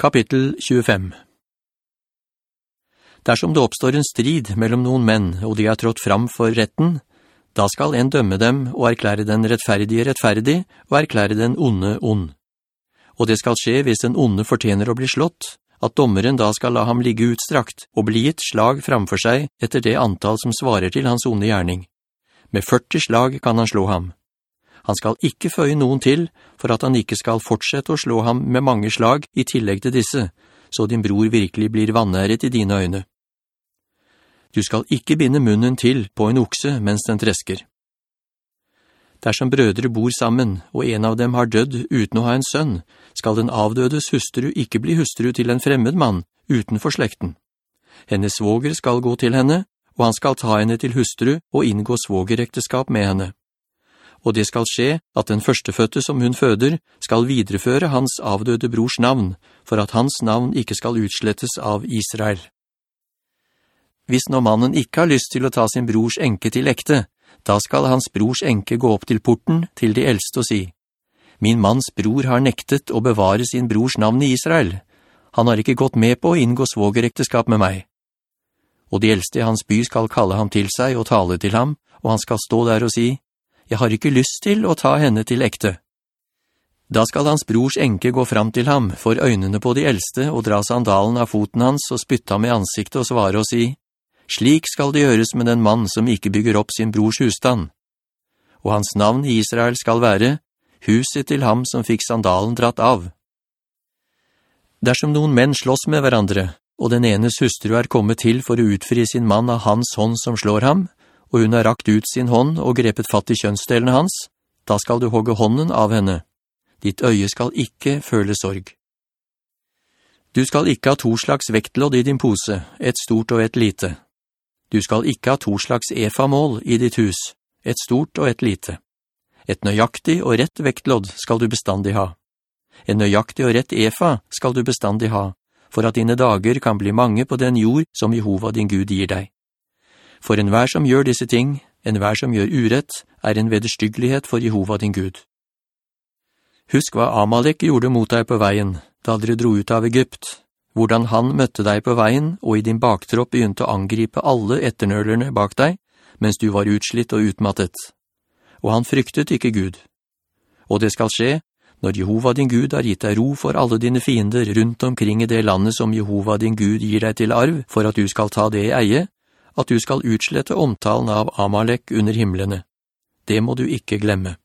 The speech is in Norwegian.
Kapittel 25 Dersom det oppstår en strid mellom noen menn, og de har trådt fram for retten, da skal en dømme dem og erklære den rettferdige rettferdig, og erklære den onde ond. Og det skal skje hvis den onde fortjener å bli slått, at dommeren da skal la ham ligge utstrakt og bli et slag framfor seg etter det antall som svarer til hans onde gjerning. Med 40 slag kan han slå ham. Han skal ikke føye noen til, for at han ikke skal fortsette å slå ham med mange slag i tillegg til disse, så din bror virkelig blir vannæret i dine øyne. Du skal ikke binde munnen til på en okse mens den tresker. Dersom brødre bor sammen, og en av dem har dødd uten å ha en sønn, skal den avdødes hustru ikke bli hustru til en fremmed mann utenfor slekten. Hennes svoger skal gå til henne, og han skal ta henne til hustru og inngå svogerekteskap med henne. Og det skal skje at den førsteføtte som hun føder skal videreføre hans avdøde brors navn, for at hans navn ikke skal utslettes av Israel. Hvis når mannen ikke har lyst til å ta sin brors enke til ekte, da skal hans brors enke gå opp til porten til de eldste og si, «Min manns bror har nektet å bevare sin brors navn i Israel. Han har ikke gått med på å inngå svogerekteskap med meg.» Og de eldste i hans by skal kalle ham til seg og tale til ham, og han skal stå der og si, «Jeg har ikke lyst til å ta henne til ekte.» Da skal hans brors enke gå fram til ham, for øynene på de eldste, og dra sandalen av foten hans, og spytte ham i ansiktet og svare og si, slik skal det gjøres med den mann som ikke bygger opp sin brors husstand. Og hans navn i Israel skal være huset til ham som fikk sandalen dratt av. Dersom noen menn slåss med hverandre, og den enes hustru er kommet til for å utfri sin mann av hans hånd som slår ham, og hun har rakt ut sin hånd og grepet fatt i kjønnsdelene hans, da skal du hogge hånden av henne. Ditt øye skal ikke føle sorg. Du skal ikke ha to slags vektlodd i din pose, et stort og et lite. Du skal ikke ha to slags efa-mål i ditt hus, et stort og et lite. Et nøyaktig og rett vektlodd skal du bestandig ha. En nøyaktig og rett efa skal du bestandig ha, for at dine dager kan bli mange på den jord som Jehova din Gud gir deg. For enhver som gjør disse ting, enhver som gjør urett, er en vederstyggelighet for Jehova din Gud. Husk hva Amalek gjorde mot deg på veien, da dere dro ut av Egypt, hvordan han møtte deg på veien og i din baktropp begynte å angripe alle etternølerne bak deg, mens du var utslitt og utmattet. Og han fryktet ikke Gud. Og det skal skje, når Jehova din Gud har gitt deg ro for alle dine fiender rundt omkring i det landet som Jehova din Gud gir deg til arv for at du skal ta det i eie, at du skal utslette omtalen av Amalek under himmelene. Det må du ikke glemme.